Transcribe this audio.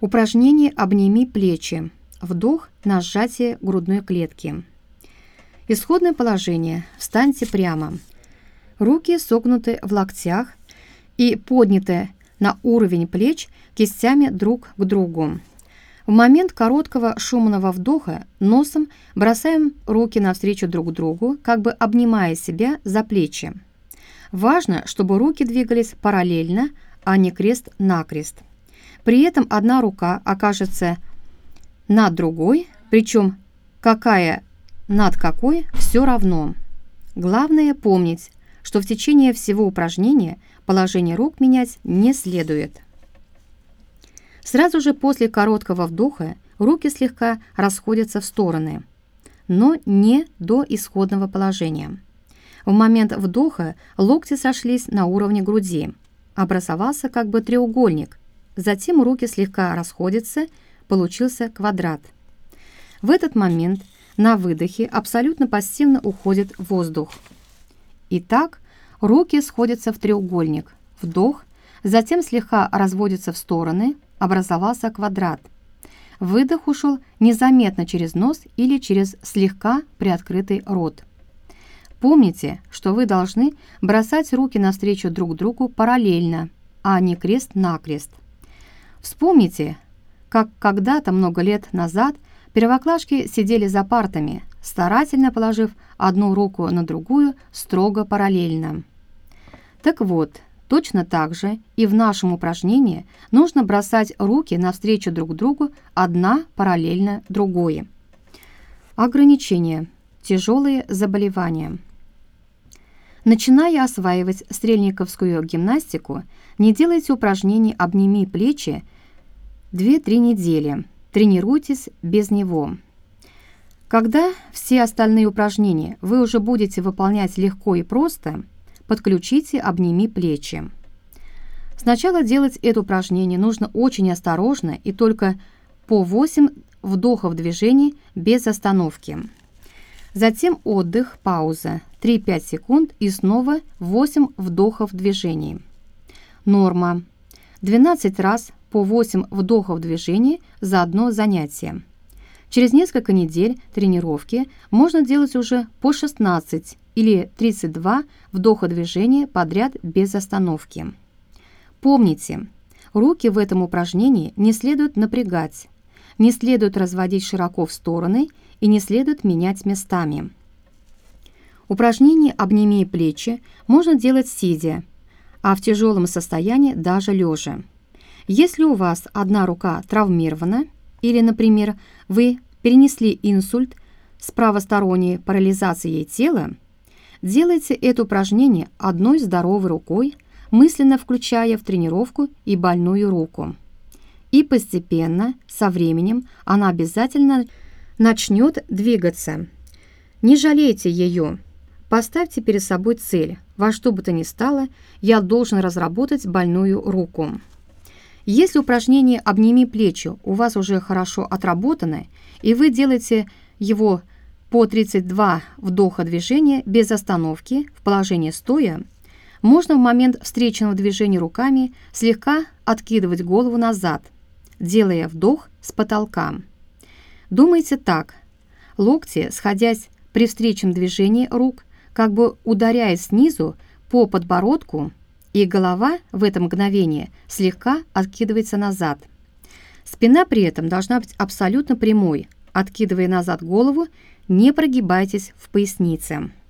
Упражнение «Обними плечи». Вдох на сжатие грудной клетки. Исходное положение. Встаньте прямо. Руки согнуты в локтях и подняты на уровень плеч кистями друг к другу. В момент короткого шумного вдоха носом бросаем руки навстречу друг другу, как бы обнимая себя за плечи. Важно, чтобы руки двигались параллельно, а не крест-накрест. При этом одна рука окажется над другой, причем какая над какой все равно. Главное помнить, что в течение всего упражнения положение рук менять не следует. Сразу же после короткого вдоха руки слегка расходятся в стороны, но не до исходного положения. В момент вдоха локти сошлись на уровне груди. Образовался как бы треугольник, Затем руки слегка расходятся, получился квадрат. В этот момент на выдохе абсолютно пассивно уходит воздух. Итак, руки сходятся в треугольник. Вдох, затем слегка разводятся в стороны, образовался квадрат. Выдох ушел незаметно через нос или через слегка приоткрытый рот. Помните, что вы должны бросать руки навстречу друг другу параллельно, а не крест-накрест. Вспомните, как когда-то много лет назад первоклашки сидели за партами, старательно положив одну руку на другую строго параллельно. Так вот, точно так же и в нашем упражнении нужно бросать руки навстречу друг другу одна параллельно другой. Ограничения. Тяжелые заболевания. Начиная осваивать стрельниковскую гимнастику, не делайте упражнений «обними плечи» 2-3 недели. Тренируйтесь без него. Когда все остальные упражнения вы уже будете выполнять легко и просто, подключите «обними плечи». Сначала делать это упражнение нужно очень осторожно и только по 8 вдохов движений без остановки. Затем отдых, пауза, 3-5 секунд и снова 8 вдохов движений. Норма. 12 раз по 8 вдохов движений за одно занятие. Через несколько недель тренировки можно делать уже по 16 или 32 вдоха движения подряд без остановки. Помните, руки в этом упражнении не следует напрягать, не следует разводить широко в стороны и не следует менять местами. Упражнение «Обними плечи» можно делать сидя, а в тяжелом состоянии даже лежа. Если у вас одна рука травмирована или, например, вы перенесли инсульт с правосторонней парализацией тела, делайте это упражнение одной здоровой рукой, мысленно включая в тренировку и больную руку. И постепенно, со временем, она обязательно начнет двигаться. Не жалейте ее. Поставьте перед собой цель. Во что бы то ни стало, я должен разработать больную руку. Если упражнение «Обними плечи» у вас уже хорошо отработано, и вы делаете его по 32 вдоха движения без остановки в положении стоя, можно в момент встречного движения руками слегка откидывать голову назад, делая вдох с потолка. Думайте так. Локти, сходясь при встречном движении рук, как бы ударяя снизу по подбородку, и голова в это мгновение слегка откидывается назад. Спина при этом должна быть абсолютно прямой. Откидывая назад голову, не прогибайтесь в пояснице.